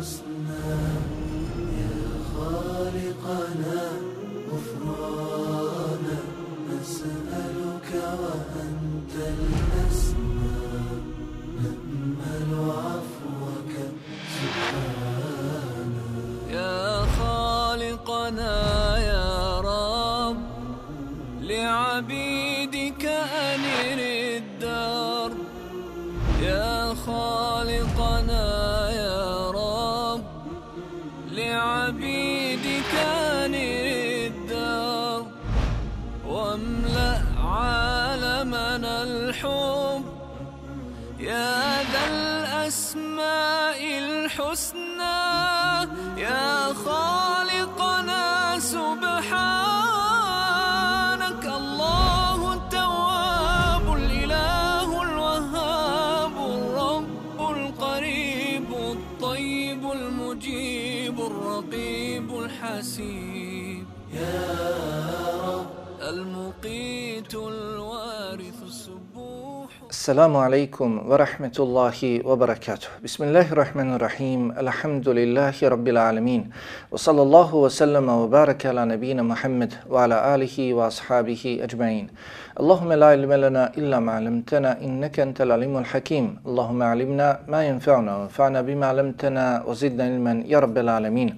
الحسنى يا خالقنا. الرقيب الحسيب. يا رب المقيت الوالد Assalamu alaikum wa rahmetullahi wa barakatuh. Bismillahirrahmanirrahim. Alhamdulillahi rabbil alamin. Wa sallallahu wa sallama wa baraka ala nabina Muhammad wa ala alihi wa ashabihi ajma'in. Allahumma la ilma lana illa ma 'allamtana innaka antal alimul hakim. Allahumma 'allimna ma yanfa'una wa anfa'na bima 'allamtana wa zidna ilman ya rabbil alamin.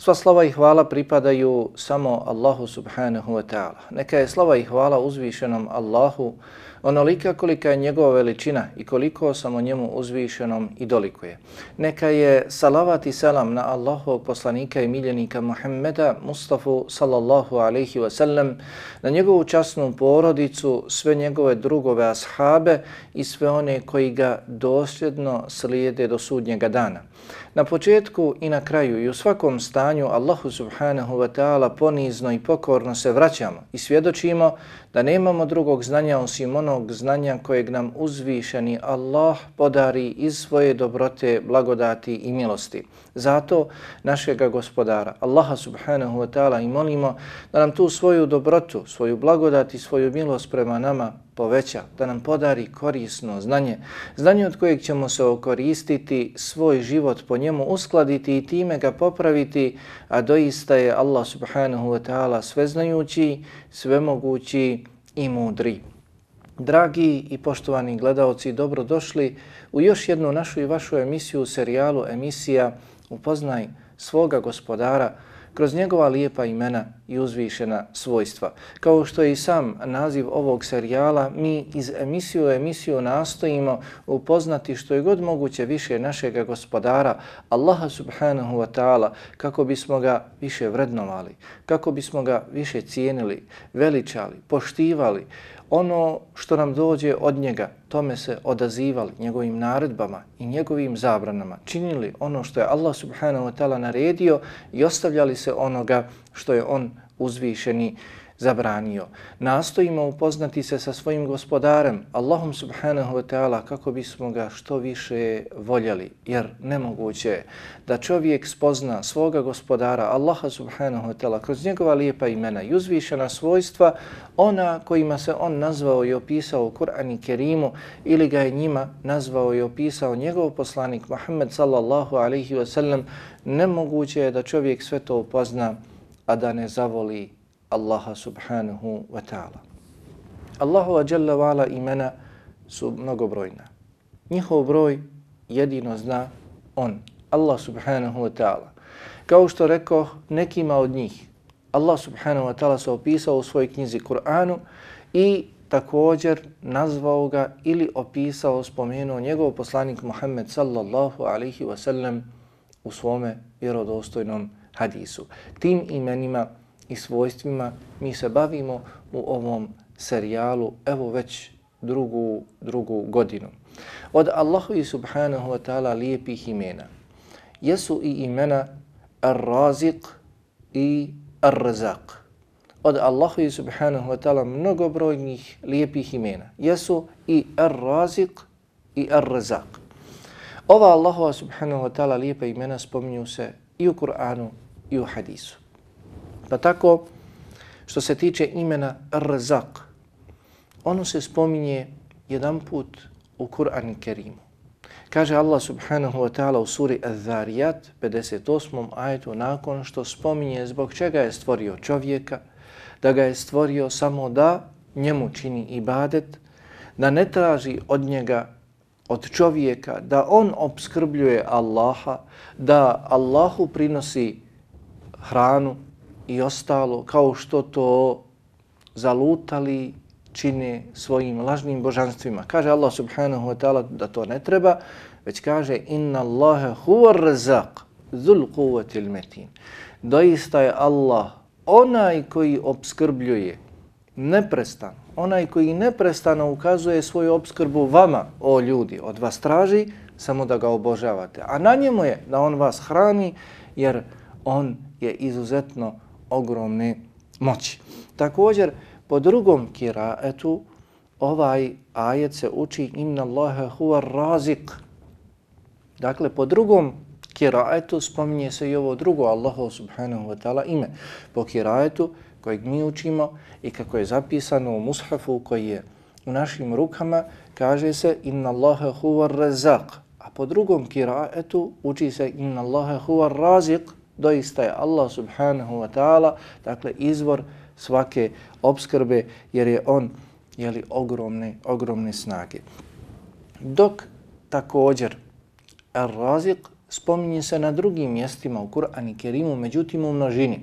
Sva slava i hvala pripadaju samo Allahu subhanahu wa ta'ala. Neka je slava i hvala uzvišenom Allahu onolika kolika je njegova veličina i koliko samo njemu uzvišenom i dolikuje. Neka je salavat i selam na Allahovog poslanika i miljenika Muhammeda Mustafa sallallahu alaihi wa sallam, na njegovu časnu porodicu, sve njegove drugove ashabe i sve one koji ga dosljedno slijede do sudnjega dana. Na početku i na kraju i u svakom stanju Allahu subhanahu wa ta'ala ponizno i pokorno se vraćamo i svjedočimo da nemamo drugog znanja osim onog znanja kojeg nam uzvišeni Allah podari iz svoje dobrote, blagodati i milosti. Zato našega gospodara, Allaha subhanahu wa ta'ala i molimo da nam tu svoju dobrotu, svoju blagodat i svoju milost prema nama poveća, da nam podari korisno znanje, znanje od kojeg ćemo se okoristiti, svoj život po njemu uskladiti i time ga popraviti, a doista je Allah subhanahu wa ta'ala sveznajući, svemogući i mudri. Dragi i poštovani gledaoci, dobrodošli u još jednu našu i vašu emisiju, serijalu emisija Upoznaj svoga gospodara, kroz njegova lijepa imena i uzvišena svojstva. Kao što je i sam naziv ovog serijala, mi iz emisiju u emisiju nastojimo upoznati što je god moguće više našega gospodara, Allaha subhanahu wa ta'ala, kako bismo ga više vrednovali, kako bismo ga više cijenili, veličali, poštivali, ono što nam dođe od njega, tome se odazivali njegovim naredbama i njegovim zabranama, činili ono što je Allah subhanahu wa ta'ala naredio i ostavljali se onoga što je on uzvišeni zabranio. Nastojimo upoznati se sa svojim gospodarem, Allahom subhanahu wa ta'ala, kako bismo ga što više voljeli, jer nemoguće je da čovjek spozna svoga gospodara, Allaha subhanahu wa ta'ala, kroz njegova lijepa imena i uzvišena svojstva, ona kojima se on nazvao i opisao u Kur'an i Kerimu, ili ga je njima nazvao i opisao njegov poslanik Muhammed sallallahu alaihi wa sallam, nemoguće je da čovjek sve to upozna, a da ne zavoli Allaha subhanahu wa ta'ala. Allahova jalla wa imena su mnogobrojna. Njihov broj jedino zna on, Allah subhanahu wa ta'ala. Kao što rekao nekima od njih, Allah subhanahu wa ta'ala se opisao u svojoj knjizi Kur'anu i također nazvao ga ili opisao, spomenuo njegov poslanik Muhammed sallallahu alaihi wa sallam u svome vjerodostojnom hadisu. Tim imenima i svojstvima mi se bavimo u ovom serijalu evo već drugu, drugu godinu. Od Allahu i subhanahu wa ta'ala lijepih imena jesu i imena Ar-Razik i Ar-Razaq. Od Allahu i subhanahu wa ta'ala mnogobrojnih lijepih imena jesu i Ar-Razik i Ar-Razaq. Ova Allahu subhanahu wa ta'ala lijepa imena spominju se i u Kur'anu i u hadisu. Pa tako, što se tiče imena Rzak, ono se spominje jedan put u Kur'an Kerimu. Kaže Allah subhanahu wa ta'ala u suri Al-Dharijat, 58. ajetu nakon što spominje zbog čega je stvorio čovjeka, da ga je stvorio samo da njemu čini ibadet, da ne traži od njega, od čovjeka, da on obskrbljuje Allaha, da Allahu prinosi hranu i ostalo kao što to zalutali čine svojim lažnim božanstvima. Kaže Allah subhanahu wa ta'ala da to ne treba, već kaže inna Allahe huwa razak zul kuvatil metin. Doista je Allah onaj koji obskrbljuje neprestano, onaj koji neprestano ukazuje svoju obskrbu vama, o ljudi, od vas traži, samo da ga obožavate. A na njemu je da on vas hrani, jer on je izuzetno ogromne moći. Također, po drugom kiraetu, ovaj ajet se uči inna Allahe huwa razik. Dakle, po drugom kiraetu spominje se i ovo drugo Allaho subhanahu wa ta'ala ime. Po kiraetu kojeg mi učimo i kako je zapisano u mushafu koji je u našim rukama, kaže se inna Allahe huwa razak. A po drugom kiraetu uči se inna Allahe huwa razik, doista je Allah subhanahu wa ta'ala, dakle izvor svake obskrbe, jer je on jeli, ogromne, ogromne snage. Dok također Ar-Razik spominje se na drugim mjestima u Kur'an i Kerimu, međutim u množini.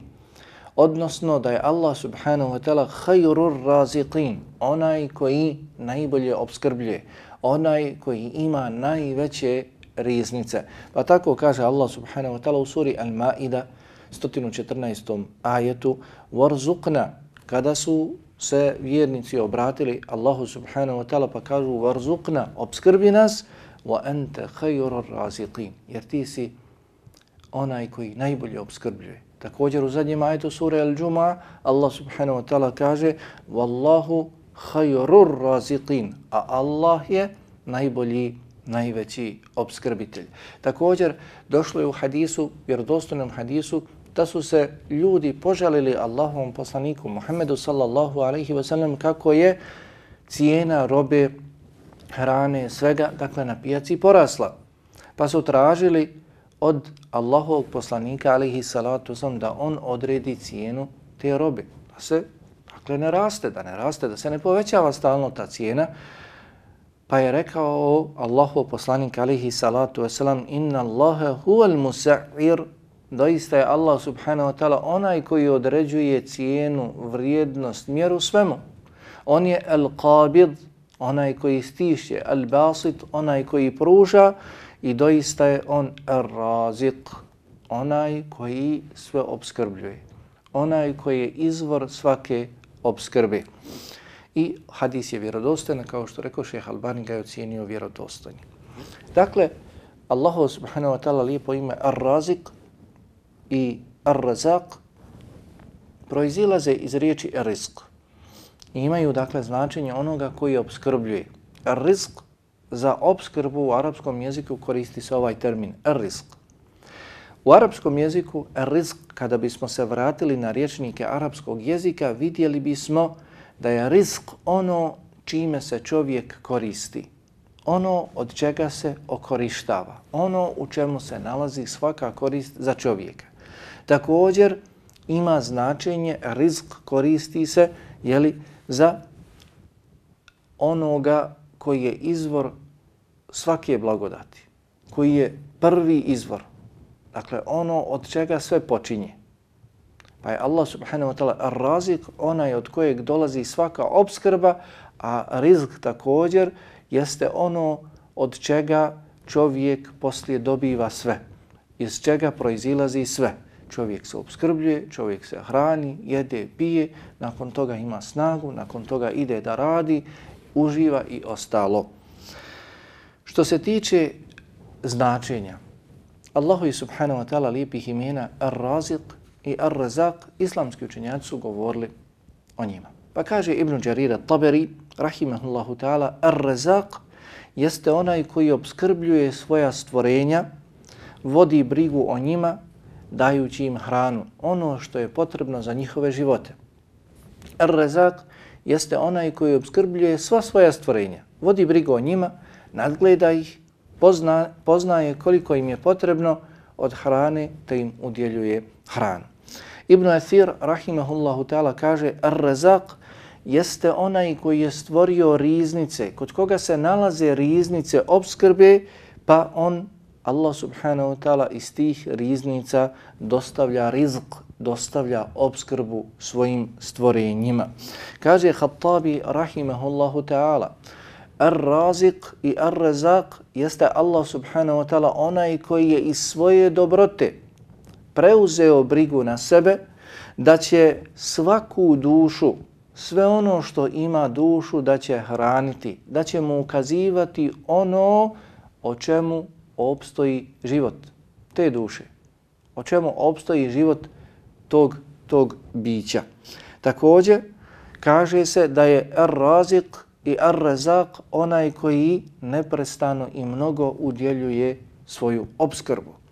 Odnosno da je Allah subhanahu wa ta'ala khayrur raziqin, onaj koji najbolje obskrbljuje, onaj koji ima najveće riznice. Pa tako kaže Allah subhanahu wa ta'ala u suri Al-Ma'ida 114. ajetu Warzukna, kada su se vjernici obratili Allahu subhanahu wa ta'ala pa kažu Warzukna, obskrbi nas, wa anta khayrur raziqin, jer ti si onaj koji najbolje obskrbljuje. Također u zadnjem ajetu sure Al-Juma Allah subhanahu wa ta'ala kaže Wallahu khayrur raziqin, a Allah je najbolji najveći obskrbitelj. Također, došlo je u hadisu, vjerodostojnom hadisu, da su se ljudi požalili Allahovom poslaniku Muhammedu sallallahu alaihi wasallam kako je cijena robe, hrane, svega, dakle na pijaci porasla. Pa su tražili od Allahovog poslanika alaihi salatu wasallam da on odredi cijenu te robe. Da se, dakle, ne raste, da ne raste, da se ne povećava stalno ta cijena, Pa je rekao Allahu poslanik alihi salatu wasalam inna Allahe huval musa'ir doista je Allah subhanahu wa ta'ala onaj koji određuje cijenu, vrijednost, mjeru svemu. On je al-qabid, onaj koji stiše, al-basit, onaj koji pruža i doista je on er al-razik, onaj koji sve obskrbljuje, onaj koji je izvor svake obskrbe. I hadis je vjerodostojan, kao što rekao šeha Albani ga je ocijenio vjerodostojni. Dakle, Allah subhanahu wa ta'ala lijepo ime Ar-Razik i Ar-Razak proizilaze iz riječi Rizq. I imaju dakle značenje onoga koji obskrbljuje. Rizq za obskrbu u arapskom jeziku koristi se ovaj termin Rizq. U arapskom jeziku rizq, kada bismo se vratili na riječnike arapskog jezika, vidjeli bismo da je rizq ono čime se čovjek koristi, ono od čega se okorištava, ono u čemu se nalazi svaka korist za čovjeka. Također ima značenje, rizq koristi se jeli, za onoga koji je izvor svake blagodati, koji je prvi izvor, dakle ono od čega sve počinje. Pa je Allah subhanahu wa ta'ala razik, onaj od kojeg dolazi svaka obskrba, a rizk također jeste ono od čega čovjek poslije dobiva sve, iz čega proizilazi sve. Čovjek se obskrbljuje, čovjek se hrani, jede, pije, nakon toga ima snagu, nakon toga ide da radi, uživa i ostalo. Što se tiče značenja, Allahu subhanahu wa ta'ala lijepih imena Ar-Razik, i Ar-Razak, islamski učenjaci su govorili o njima. Pa kaže Ibn Đarira Taberi, rahimahullahu ta'ala, Ar-Razak jeste onaj koji obskrbljuje svoja stvorenja, vodi brigu o njima, dajući im hranu, ono što je potrebno za njihove živote. Ar-Razak jeste onaj koji obskrbljuje sva svoja stvorenja, vodi brigu o njima, nadgleda ih, pozna, poznaje koliko im je potrebno od hrane, te im udjeljuje hranu. Ibn Athir, rahimahullahu ta'ala, kaže Ar-Razak jeste onaj koji je stvorio riznice, kod koga se nalaze riznice obskrbe, pa on, Allah subhanahu wa ta'ala, iz tih riznica dostavlja rizq, dostavlja obskrbu svojim stvorenjima. Kaže Khattabi, rahimahullahu ta'ala, Ar-Razik i Ar-Razak jeste Allah subhanahu wa ta'ala onaj koji je iz svoje dobrote preuzeo brigu na sebe da će svaku dušu, sve ono što ima dušu da će hraniti, da će mu ukazivati ono o čemu opstoji život te duše, o čemu opstoji život tog, tog bića. Također, kaže se da je Ar-Razik i Ar-Razak onaj koji neprestano i mnogo udjeljuje svoju obskrbu.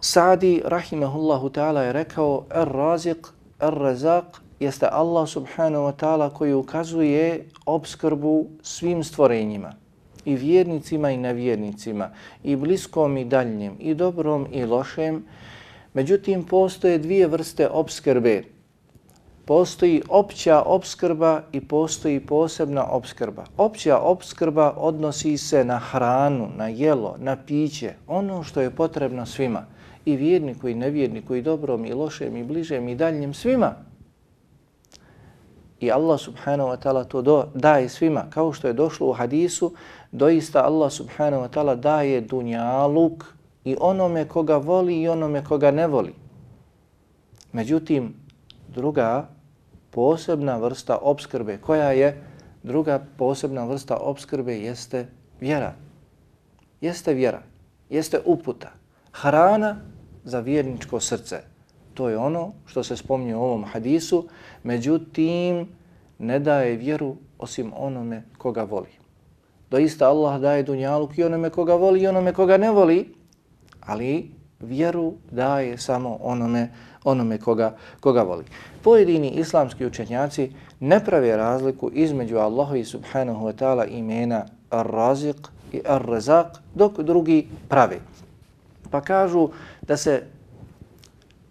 Sadi, rahimahullahu ta'ala, je rekao Ar-Razik, Ar-Razaq jeste Allah subhanahu wa ta'ala koji ukazuje obskrbu svim stvorenjima i vjernicima i nevjernicima i bliskom i daljnjem i dobrom i lošem. Međutim, postoje dvije vrste obskrbe postoji opća obskrba i postoji posebna obskrba. Opća obskrba odnosi se na hranu, na jelo, na piće, ono što je potrebno svima. I vjerniku i nevjerniku i dobrom i lošem i bližem i daljnjem svima. I Allah subhanahu wa ta'ala to do, daje svima. Kao što je došlo u hadisu, doista Allah subhanahu wa ta'ala daje dunjaluk i onome koga voli i onome koga ne voli. Međutim, druga posebna vrsta obskrbe. Koja je druga posebna vrsta obskrbe? Jeste vjera. Jeste vjera. Jeste uputa. Hrana za vjerničko srce. To je ono što se spomnje u ovom hadisu. Međutim, ne daje vjeru osim onome koga voli. Doista Allah daje dunjaluk i onome koga voli i onome koga ne voli, ali vjeru daje samo onome, onome koga, koga voli. Pojedini islamski učenjaci ne prave razliku između Allahu subhanahu wa ta'ala imena Ar-Raziq i Ar-Razaq, dok drugi prave. Pa kažu da se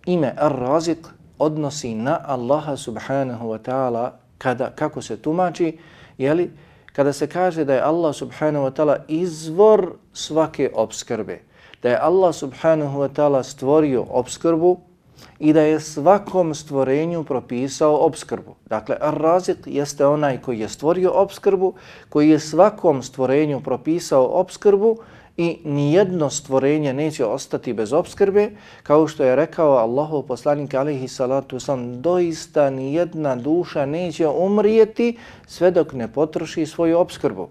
ime Ar-Razik odnosi na Allaha subhanahu wa ta'ala kada, kako se tumači, jeli, kada se kaže da je Allah subhanahu wa ta'ala izvor svake obskrbe da je Allah subhanahu wa ta'ala stvorio obskrbu i da je svakom stvorenju propisao obskrbu. Dakle, Ar-Razik jeste onaj koji je stvorio obskrbu, koji je svakom stvorenju propisao obskrbu i nijedno stvorenje neće ostati bez obskrbe, kao što je rekao Allahov poslanik alaihi salatu sam, doista nijedna duša neće umrijeti sve dok ne potroši svoju obskrbu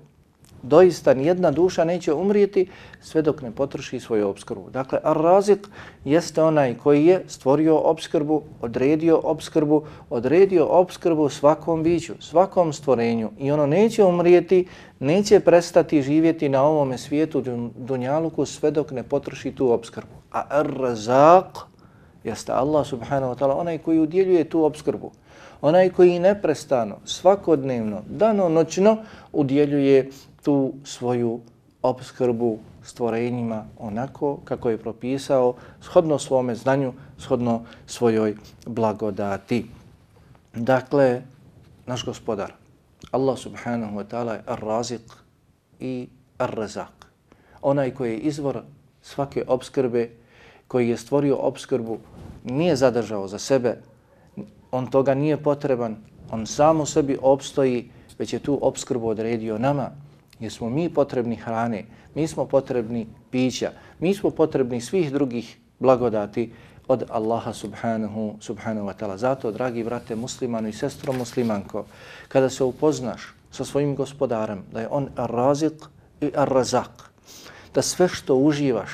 doista nijedna duša neće umrijeti sve dok ne potroši svoju obskrbu. Dakle, Ar-Razik jeste onaj koji je stvorio obskrbu, odredio obskrbu, odredio obskrbu svakom biću, svakom stvorenju i ono neće umrijeti, neće prestati živjeti na ovome svijetu dunjaluku sve dok ne potroši tu obskrbu. A Ar-Razak jeste Allah subhanahu wa ta'ala onaj koji udjeljuje tu obskrbu. Onaj koji neprestano, svakodnevno, dano, noćno udjeljuje tu svoju obskrbu stvorenjima onako kako je propisao shodno svome znanju, shodno svojoj blagodati. Dakle, naš gospodar, Allah subhanahu wa ta'ala je ar-razik i ar-razak. Onaj koji je izvor svake obskrbe, koji je stvorio obskrbu, nije zadržao za sebe, on toga nije potreban, on samo sebi obstoji, već je tu obskrbu odredio nama, jer smo mi potrebni hrane, mi smo potrebni pića, mi smo potrebni svih drugih blagodati od Allaha subhanahu, subhanahu wa ta'ala. Zato, dragi brate muslimanu i sestro muslimanko, kada se upoznaš sa svojim gospodarem, da je on ar-razik i ar-razak, da sve što uživaš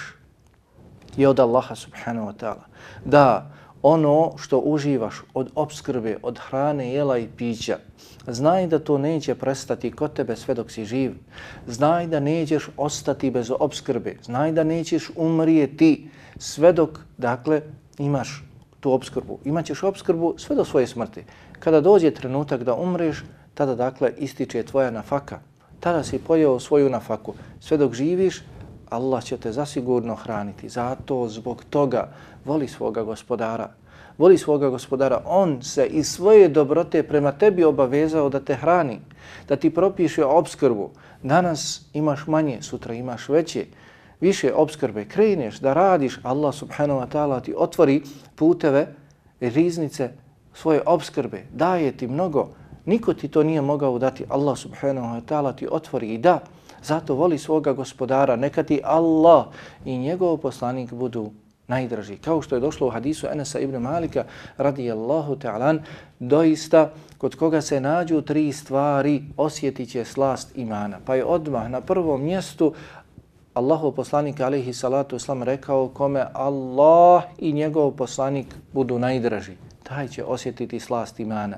je od Allaha subhanahu wa ta'ala, da ono što uživaš od obskrbe, od hrane, jela i pića, znaj da to neće prestati kod tebe sve dok si živ. Znaj da nećeš ostati bez obskrbe. Znaj da nećeš umrijeti sve dok, dakle, imaš tu obskrbu. Imaćeš obskrbu sve do svoje smrti. Kada dođe trenutak da umreš, tada, dakle, ističe tvoja nafaka. Tada si pojeo svoju nafaku. Sve dok živiš, Allah će te zasigurno hraniti. Zato zbog toga voli svoga gospodara. Voli svoga gospodara. On se iz svoje dobrote prema tebi obavezao da te hrani, da ti propiše obskrbu. Danas imaš manje, sutra imaš veće. Više obskrbe, kreneš da radiš, Allah subhanahu wa ta'ala ti otvori puteve, riznice svoje obskrbe, daje ti mnogo, niko ti to nije mogao dati, Allah subhanahu wa ta'ala ti otvori i da, zato voli svoga gospodara, neka ti Allah i njegov poslanik budu najdraži. Kao što je došlo u hadisu Enesa ibn Malika radijallahu ta'alan, doista kod koga se nađu tri stvari osjetit će slast imana. Pa je odmah na prvom mjestu Allahu poslanik alaihi salatu islam rekao kome Allah i njegov poslanik budu najdraži. Taj će osjetiti slast imana.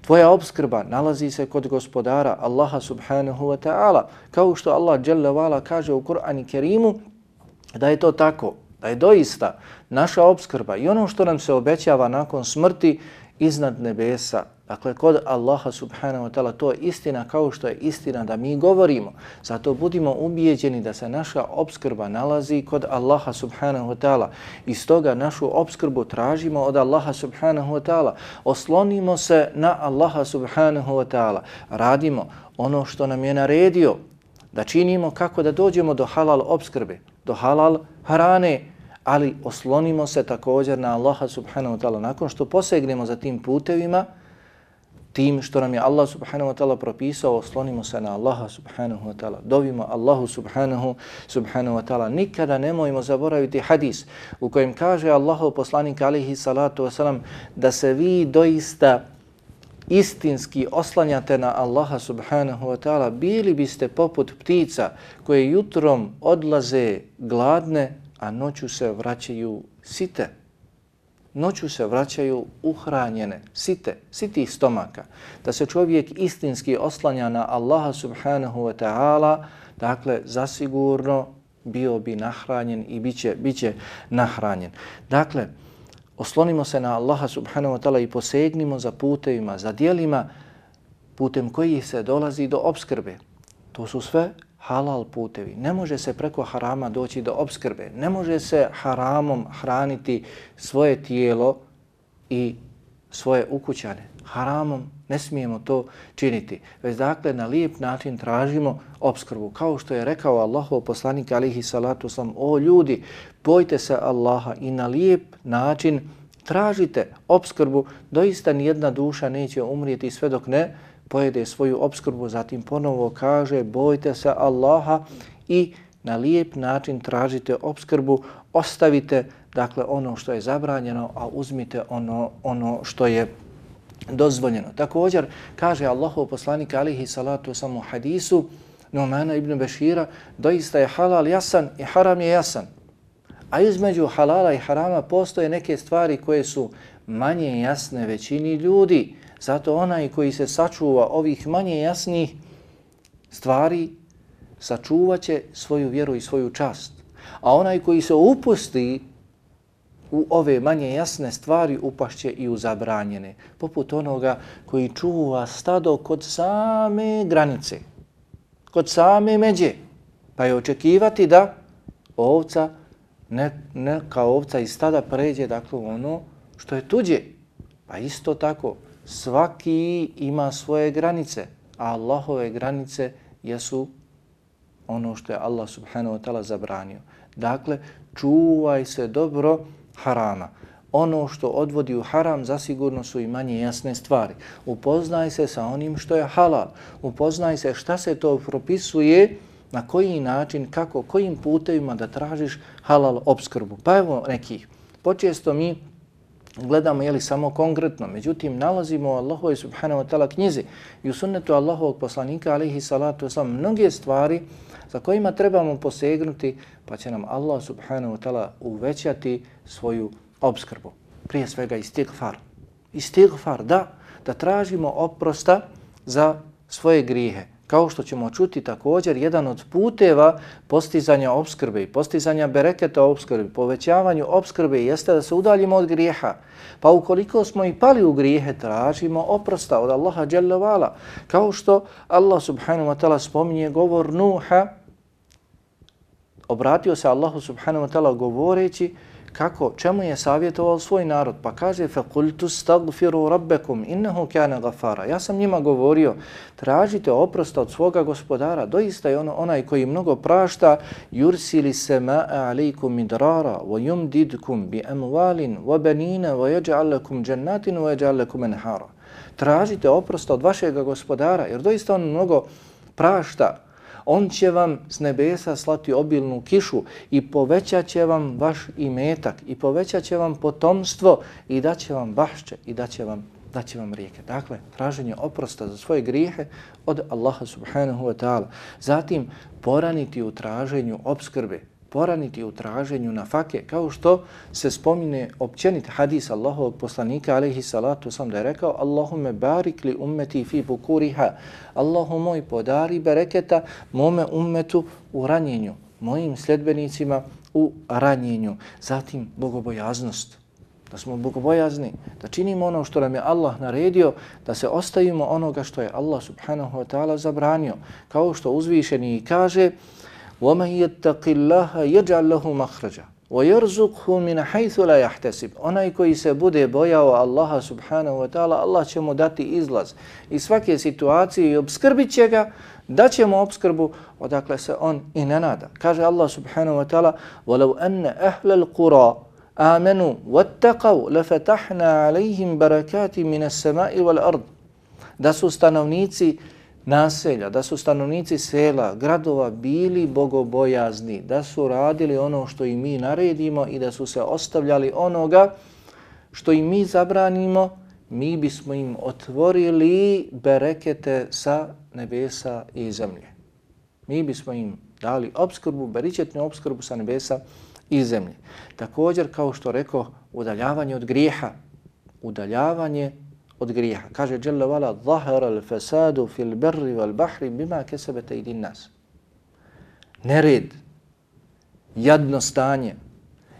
Tvoja obskrba nalazi se kod gospodara Allaha subhanahu wa ta'ala. Kao što Allah jalla vala kaže u Kur'ani Kerimu da je to tako, da je doista naša obskrba i ono što nam se obećava nakon smrti iznad nebesa Dakle, kod Allaha subhanahu wa ta'ala to je istina kao što je istina da mi govorimo. Zato budimo ubijeđeni da se naša obskrba nalazi kod Allaha subhanahu wa ta'ala. I stoga našu obskrbu tražimo od Allaha subhanahu wa ta'ala. Oslonimo se na Allaha subhanahu wa ta'ala. Radimo ono što nam je naredio da činimo kako da dođemo do halal obskrbe, do halal hrane, ali oslonimo se također na Allaha subhanahu wa ta'ala. Nakon što posegnemo za tim putevima, tim što nam je Allah subhanahu wa ta'ala propisao, oslonimo se na Allaha subhanahu wa ta'ala. Dovimo Allahu subhanahu, subhanahu wa ta'ala. Nikada nemojmo zaboraviti hadis u kojem kaže Allahu poslanik alihi salatu wasalam da se vi doista istinski oslanjate na Allaha subhanahu wa ta'ala, bili biste poput ptica koje jutrom odlaze gladne, a noću se vraćaju site noću se vraćaju uhranjene, site, siti stomaka. Da se čovjek istinski oslanja na Allaha subhanahu wa ta'ala, dakle, zasigurno bio bi nahranjen i biće, biće nahranjen. Dakle, oslonimo se na Allaha subhanahu wa ta'ala i posegnimo za putevima, za dijelima putem koji se dolazi do obskrbe. To su sve halal putevi. Ne može se preko harama doći do obskrbe. Ne može se haramom hraniti svoje tijelo i svoje ukućane. Haramom ne smijemo to činiti. Već dakle na lijep način tražimo obskrbu. Kao što je rekao Allahov poslanik alihi salatu sam, o ljudi, bojte se Allaha i na lijep način tražite obskrbu. Doista nijedna duša neće umrijeti sve dok ne pojede svoju obskrbu, zatim ponovo kaže bojte se Allaha i na lijep način tražite obskrbu, ostavite dakle ono što je zabranjeno, a uzmite ono, ono što je dozvoljeno. Također kaže Allahov poslanik alihi salatu samu hadisu Numana ibn Bešira, doista je halal jasan i haram je jasan. A između halala i harama postoje neke stvari koje su manje jasne većini ljudi. Zato onaj koji se sačuva ovih manje jasnih stvari, sačuvat će svoju vjeru i svoju čast. A onaj koji se upusti u ove manje jasne stvari upašće i u zabranjene. Poput onoga koji čuva stado kod same granice, kod same međe. Pa je očekivati da ovca, ne, ne kao ovca iz stada pređe dakle ono što je tuđe. Pa isto tako, svaki ima svoje granice, a Allahove granice jesu ono što je Allah subhanahu wa ta'ala zabranio. Dakle, čuvaj se dobro harama. Ono što odvodi u haram zasigurno su i manje jasne stvari. Upoznaj se sa onim što je halal. Upoznaj se šta se to propisuje, na koji način, kako, kojim putevima da tražiš halal obskrbu. Pa evo nekih. Počesto mi gledamo je li samo konkretno. Međutim, nalazimo u Allahove subhanahu wa ta'ala knjizi i u sunnetu Allahovog poslanika alaihi salatu wasalam mnoge stvari za kojima trebamo posegnuti pa će nam Allah subhanahu wa ta'ala uvećati svoju obskrbu. Prije svega istighfar. Istighfar, da, da tražimo oprosta za svoje grijehe kao što ćemo čuti također, jedan od puteva postizanja obskrbe i postizanja bereketa obskrbe, povećavanju obskrbe jeste da se udaljimo od grijeha. Pa ukoliko smo i pali u grijehe, tražimo oprosta od Allaha dželjavala. Kao što Allah subhanahu wa ta'ala spominje govor Nuha, obratio se Allahu subhanahu wa ta'ala govoreći kako, čemu je savjetovao svoj narod? Pa kaže, فَقُلْتُ اسْتَغْفِرُوا رَبَّكُمْ إِنَّهُ كَانَ غَفَارًا Ja sam njima govorio, tražite oprosta od svoga gospodara, doista je ono, onaj koji mnogo prašta, يُرْسِلِ سَمَاءَ عَلَيْكُمْ مِدْرَارًا وَيُمْدِدْكُمْ بِأَمْوَالٍ وَبَنِينَ وَيَجْعَلْ لَكُمْ جَنَّاتٍ وَيَجْعَلْ لَكُمْ أَنْهَارًا Tražite oprosta od vašeg gospodara, jer doista on mnogo prašta, On će vam s nebesa slati obilnu kišu i povećat će vam vaš imetak i povećat će vam potomstvo i daće vam bašće i daće vam daće vam rijeke. Dakle, traženje oprosta za svoje grijehe od Allaha subhanahu wa ta'ala. Zatim, poraniti u traženju obskrbe poraniti u traženju na fake, kao što se spomine općenit hadis Allahovog poslanika, alaihi salatu sam da je rekao, Allahume barik li ummeti fi bukuriha, Allahu moj podari bereketa mome ummetu u ranjenju, mojim sljedbenicima u ranjenju. Zatim, bogobojaznost, da smo bogobojazni, da činimo ono što nam je Allah naredio, da se ostavimo onoga što je Allah subhanahu wa ta'ala zabranio. Kao što uzvišeni kaže, وَمَنْ يَتَّقِ اللَّهَ يَجْعَلْ لَهُ مَخْرَجًا وَيَرْزُقْهُ مِنْ حَيْثُ لَا يَحْتَسِبْ Onaj koji se bude bojao Allaha subhanahu wa ta'ala, Allah će mu dati izlaz iz svake situacije i obskrbit će ga, da će mu obskrbu odakle se on i ne nada. Kaže Allah subhanahu wa ta'ala وَلَوْ أَنَّ أَهْلَ الْقُرَى آمَنُوا وَاتَّقَوْا لَفَتَحْنَا عَلَيْهِمْ بَرَكَاتِ مِنَ السَّمَاءِ وَالْأَرْضِ Da su stanovnici naselja, da su stanovnici sela, gradova bili bogobojazni, da su radili ono što i mi naredimo i da su se ostavljali onoga što i mi zabranimo, mi bismo im otvorili berekete sa nebesa i zemlje. Mi bismo im dali obskrbu, beričetnu obskrbu sa nebesa i zemlje. Također, kao što rekao, udaljavanje od grijeha, udaljavanje od grijeha. Kaže Jalla vala, zahara al-fasadu fil berri wal bahri bima kesebete idin nas. Nered, jadno stanje,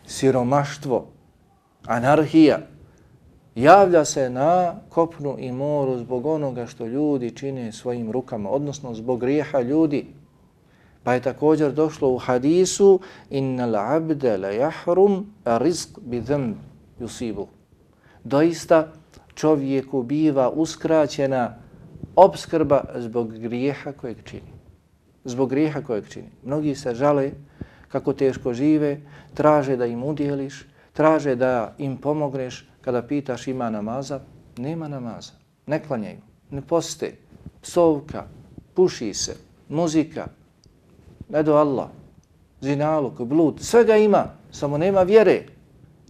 siromaštvo, anarhija, javlja se na kopnu i moru zbog onoga što ljudi čine svojim rukama, odnosno zbog grijeha ljudi. Pa je također došlo u hadisu innal abde la jahrum rizq bi dhamb yusibu. Doista, čovjeku biva uskraćena obskrba zbog grijeha kojeg čini. Zbog grijeha kojeg čini. Mnogi se žale kako teško žive, traže da im udjeliš, traže da im pomogneš kada pitaš ima namaza. Nema namaza. Ne klanjaju. Ne poste. Psovka. Puši se. Muzika. Ne do Allah. Zinaluk, blud. Svega ima. Samo nema vjere.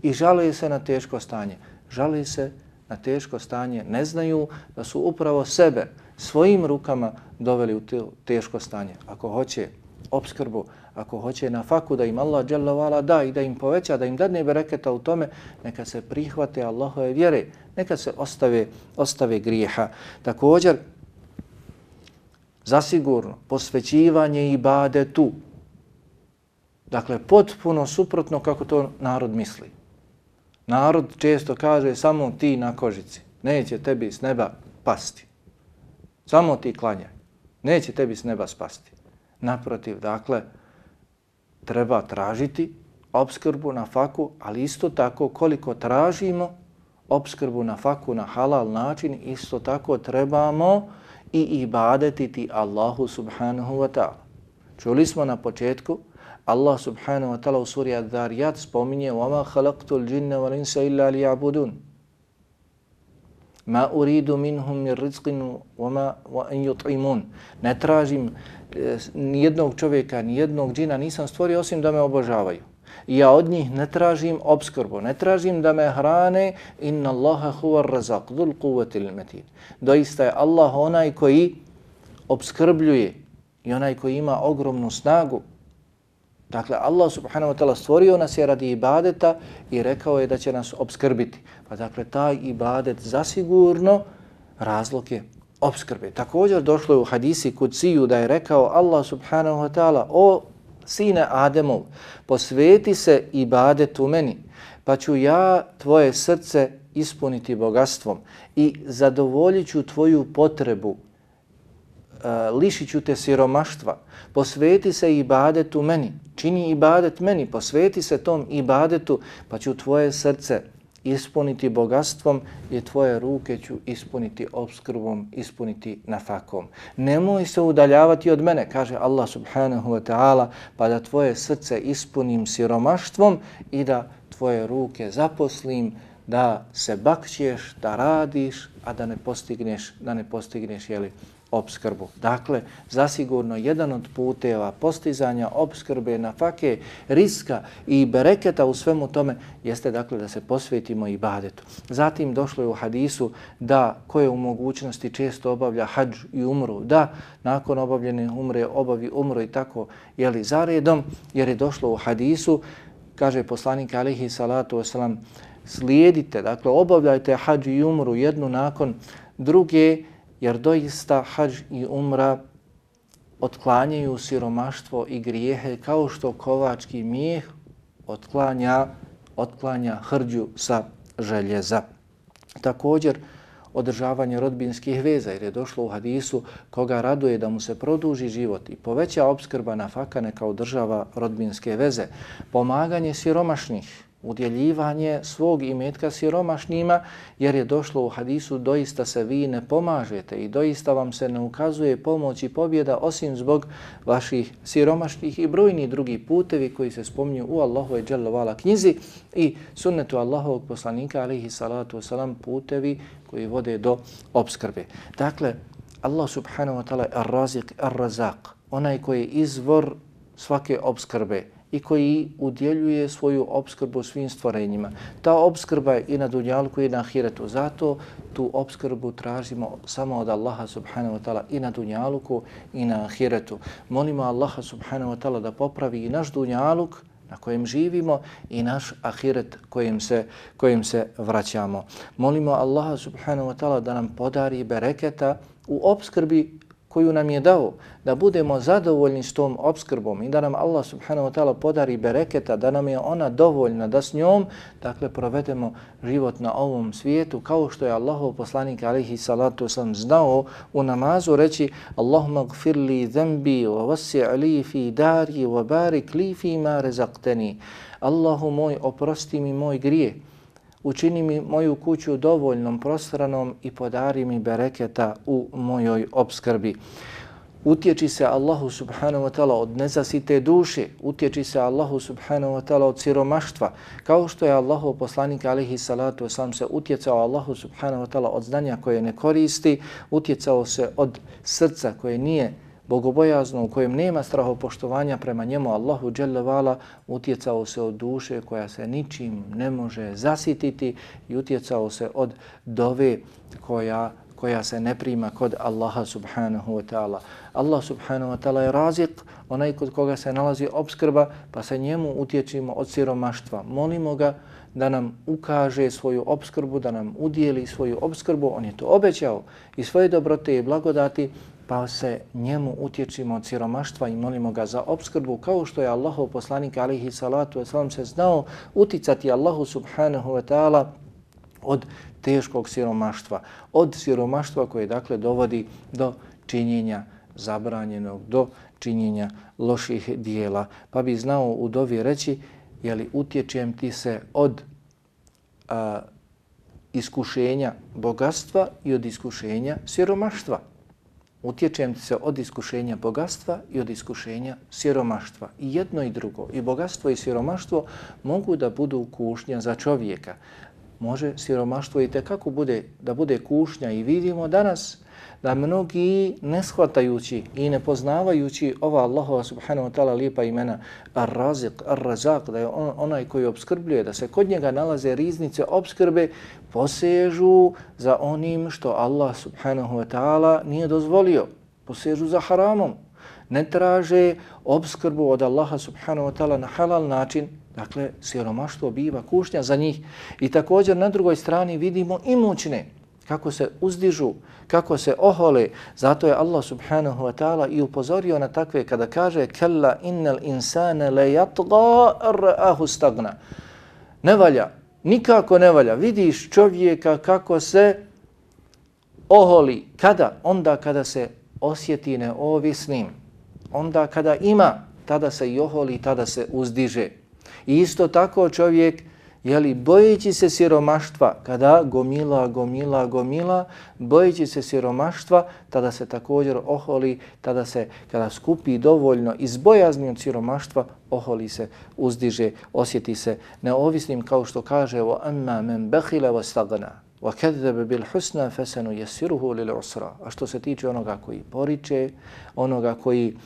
I žale se na teško stanje. Žale se na teško stanje, ne znaju da su upravo sebe svojim rukama doveli u teško stanje. Ako hoće obskrbu, ako hoće na faku da im Allah dželavala da i da im poveća, da im dadne bereketa u tome, neka se prihvate Allahove vjere, neka se ostave, ostave grijeha. Također, zasigurno, posvećivanje i bade tu. Dakle, potpuno suprotno kako to narod misli. Narod često kaže samo ti na kožici. Neće tebi s neba pasti. Samo ti klanjaj. Neće tebi s neba spasti. Naprotiv, dakle, treba tražiti obskrbu na faku, ali isto tako koliko tražimo obskrbu na faku na halal način, isto tako trebamo i ibadetiti Allahu subhanahu wa ta'ala. Čuli smo na početku Allah subhanahu wa ta'ala u suri Ad-Dariyat spominje وَمَا خَلَقْتُ الْجِنَّ وَلِنْسَ إِلَّا لِيَعْبُدُونَ مَا أُرِيدُ مِنْهُمْ مِنْ رِزْقٍ وَمَا وَأَنْ يُطْعِمُونَ Ne tražim eh, nijednog čovjeka, nijednog džina nisam stvorio osim da me obožavaju. Ja od njih ne tražim obskrbu, ne tražim da me hrane inna Allaha huwa ar-razaq dhul quwwati al-matin. Doista je Allah onaj koji obskrbljuje i onaj koji ima ogromnu snagu Dakle, Allah subhanahu wa ta'ala stvorio nas je radi ibadeta i rekao je da će nas obskrbiti. Pa dakle, taj ibadet zasigurno razlog je obskrbe. Također došlo je u hadisi kuciju da je rekao Allah subhanahu wa ta'ala o sine Ademov, posveti se ibadetu meni, pa ću ja tvoje srce ispuniti bogatstvom i zadovoljit ću tvoju potrebu Eh, lišit ću te siromaštva, posveti se ibadetu meni, čini ibadet meni, posveti se tom ibadetu, pa ću tvoje srce ispuniti bogatstvom i tvoje ruke ću ispuniti obskrbom, ispuniti nafakom. Nemoj se udaljavati od mene, kaže Allah subhanahu wa ta'ala, pa da tvoje srce ispunim siromaštvom i da tvoje ruke zaposlim, da se bakćeš, da radiš, a da ne postigneš, da ne postigneš jeli, obskrbu. Dakle, zasigurno jedan od puteva postizanja obskrbe na fake riska i bereketa u svemu tome jeste dakle da se posvetimo ibadetu. Zatim došlo je u hadisu da ko je u mogućnosti često obavlja hađ i umru, da nakon obavljene umre obavi umru i tako jeli zaredom, jer je došlo u hadisu, kaže poslanik alihi salatu wasalam, slijedite, dakle obavljajte hađ i umru jednu nakon druge, jer doista hađ i umra otklanjaju siromaštvo i grijehe kao što kovački mijeh otklanja, otklanja hrđu sa željeza. Također, održavanje rodbinskih veza, jer je došlo u hadisu koga raduje da mu se produži život i poveća obskrba na fakane kao država rodbinske veze, pomaganje siromašnih, udjeljivanje svog imetka siromašnjima, jer je došlo u hadisu doista se vi ne pomažete i doista vam se ne ukazuje pomoć i pobjeda osim zbog vaših siromašnih i brojni drugi putevi koji se spominju u Allahove dželovala knjizi i sunnetu Allahovog poslanika alihi salatu wasalam putevi koji vode do obskrbe. Dakle, Allah subhanahu wa ta'ala ar-razik, ar-razak, onaj koji je izvor svake obskrbe, i koji udjeljuje svoju obskrbu svim stvorenjima. Ta obskrba je i na dunjalku i na ahiretu. Zato tu obskrbu tražimo samo od Allaha subhanahu wa ta'ala i na dunjalku i na ahiretu. Molimo Allaha subhanahu wa ta'ala da popravi i naš dunjaluk na kojem živimo i naš ahiret kojim se, kojim se vraćamo. Molimo Allaha subhanahu wa ta'ala da nam podari bereketa u obskrbi koju nam je dao, da budemo zadovoljni s tom obskrbom i da nam Allah subhanahu wa ta'ala podari bereketa, da nam je ona dovoljna, da s njom, dakle, provedemo život na ovom svijetu, kao što je Allahov poslanik alihi salatu sam znao u namazu reći Allahumma gfir li zembi wa vasi ali fi dari wa barik li fi ma rezakteni. Allahu moj, oprosti mi moj grije učini mi moju kuću dovoljnom, prostranom i podari mi bereketa u mojoj obskrbi. Utječi se Allahu subhanahu wa ta'ala od nezasite duše, utječi se Allahu subhanahu wa ta'ala od siromaštva, kao što je Allahu poslanik alihi salatu wasalam se utjecao Allahu subhanahu wa ta'ala od znanja koje ne koristi, utjecao se od srca koje nije bogobojazno u kojem nema strahopoštovanja prema njemu Allahu dželle vala utjecao se od duše koja se ničim ne može zasititi i utjecao se od dove koja koja se ne prima kod Allaha subhanahu wa ta'ala. Allah subhanahu wa ta'ala je razik, onaj kod koga se nalazi obskrba, pa se njemu utječimo od siromaštva. Molimo ga da nam ukaže svoju obskrbu, da nam udijeli svoju obskrbu. On je to obećao i svoje dobrote i blagodati pa se njemu utječimo od siromaštva i molimo ga za obskrbu, kao što je Allahov poslanik alihi salatu wasalam se znao uticati Allahu subhanahu wa ta'ala od teškog siromaštva, od siromaštva koje dakle dovodi do činjenja zabranjenog, do činjenja loših dijela. Pa bi znao u dovi reći, jeli utječem ti se od a, iskušenja bogatstva i od iskušenja siromaštva utječem se od iskušenja bogatstva i od iskušenja siromaštva. I jedno i drugo, i bogatstvo i siromaštvo mogu da budu kušnja za čovjeka. Može siromaštvo i tekako bude, da bude kušnja i vidimo danas da mnogi ne shvatajući i ne poznavajući ova Allahova subhanahu wa ta'ala lijepa imena Ar-Razik, Ar-Razak, da je on, onaj koji obskrbljuje, da se kod njega nalaze riznice obskrbe, posežu za onim što Allah subhanahu wa ta'ala nije dozvolio. Posežu za haramom. Ne traže obskrbu od Allaha subhanahu wa ta'ala na halal način, dakle siromaštvo biva kušnja za njih. I također na drugoj strani vidimo imućne, kako se uzdižu, kako se ohole. Zato je Allah subhanahu wa ta'ala i upozorio na takve kada kaže kella innal insane le yatga ra'ahu stagna. Ne valja, nikako ne valja. Vidiš čovjeka kako se oholi. Kada? Onda kada se osjeti neovisnim. Onda kada ima, tada se i oholi, tada se uzdiže. I isto tako čovjek jeli, bojeći se siromaštva, kada gomila, gomila, gomila, bojeći se siromaštva, tada se također oholi, tada se, kada skupi dovoljno iz bojazni od siromaštva, oholi se, uzdiže, osjeti se neovisnim, kao što kaže o amma men behile wa stagna, wa kadzaba bil husna. A što se tiče onoga koji poriče, onoga koji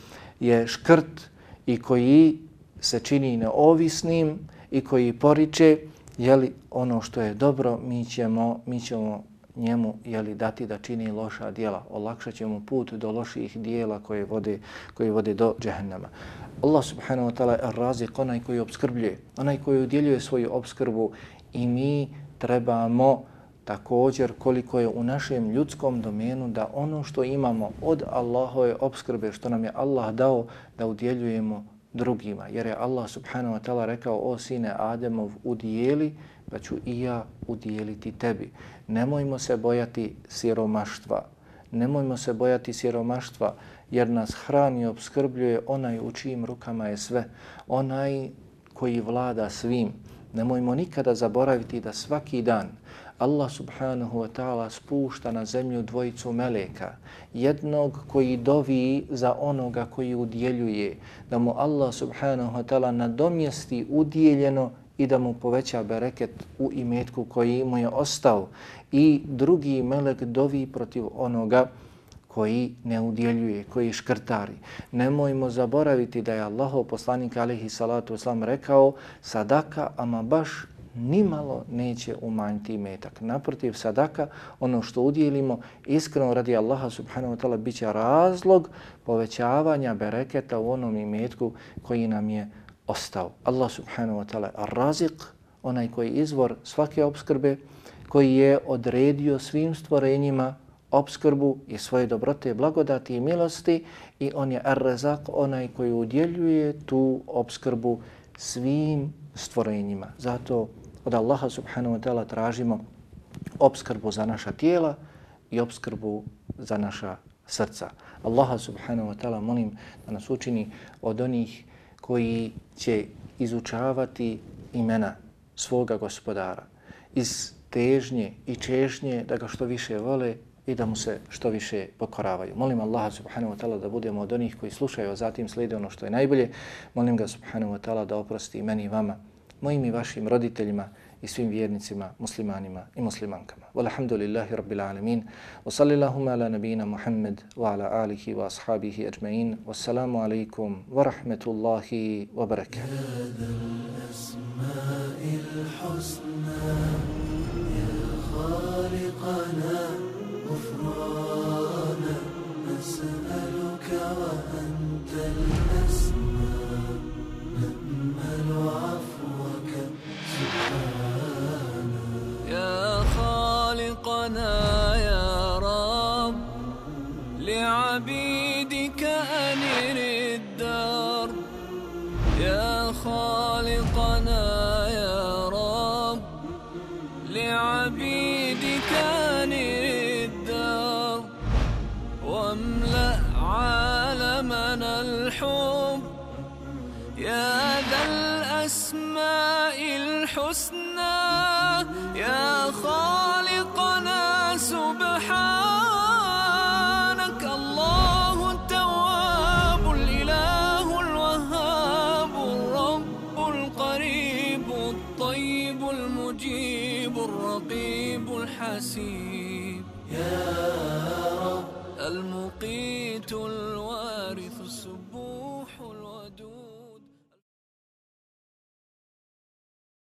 je škrt i koji se čini neovisnim, i koji poriče, jeli ono što je dobro, mi ćemo, mi ćemo njemu jeli, dati da čini loša dijela. Olakšat ćemo put do loših dijela koje vode, koje vode do džehennama. Allah subhanahu wa ta'ala je razik, onaj koji obskrbljuje, onaj koji udjeljuje svoju obskrbu i mi trebamo također koliko je u našem ljudskom domenu da ono što imamo od Allahove obskrbe, što nam je Allah dao, da udjeljujemo drugima. Jer je Allah subhanahu wa ta'ala rekao, o sine Ademov, udijeli, pa ću i ja udijeliti tebi. Nemojmo se bojati siromaštva. Nemojmo se bojati siromaštva, jer nas hrani i obskrbljuje onaj u čijim rukama je sve. Onaj koji vlada svim. Nemojmo nikada zaboraviti da svaki dan Allah subhanahu wa ta'ala spušta na zemlju dvojicu meleka, jednog koji dovi za onoga koji udjeljuje, da mu Allah subhanahu wa ta'ala nadomjesti udjeljeno i da mu poveća bereket u imetku koji mu je ostao. I drugi melek dovi protiv onoga koji ne udjeljuje, koji škrtari. Nemojmo zaboraviti da je Allahov poslanik alihi salatu wasalam rekao sadaka ama baš nimalo neće umanjiti imetak. Naprotiv, sadaka, ono što udjelimo, iskreno radi Allaha subhanahu wa ta'ala, bit će razlog povećavanja bereketa u onom imetku koji nam je ostao. Allah subhanahu wa ta'ala razik, onaj koji je izvor svake obskrbe, koji je odredio svim stvorenjima obskrbu i svoje dobrote, blagodati i milosti i on je ar-razak, onaj koji udjeljuje tu obskrbu svim stvorenjima. Zato od Allaha subhanahu wa ta'ala tražimo obskrbu za naša tijela i obskrbu za naša srca. Allaha subhanahu wa ta'ala molim da nas učini od onih koji će izučavati imena svoga gospodara iz težnje i čežnje da ga što više vole i da mu se što više pokoravaju. Molim Allaha subhanahu wa ta'ala da budemo od onih koji slušaju, a zatim slijede ono što je najbolje. Molim ga subhanahu wa ta'ala da oprosti meni i vama mojim i vašim roditeljima i svim vjernicima, muslimanima i muslimankama. Walhamdulillahi rabbil alamin. Wa sallillahuma ala nabina Muhammad wa ala alihi wa ashabihi ajma'in. Wassalamu alaikum wa rahmetullahi wa barakatuh. نسألك وأنت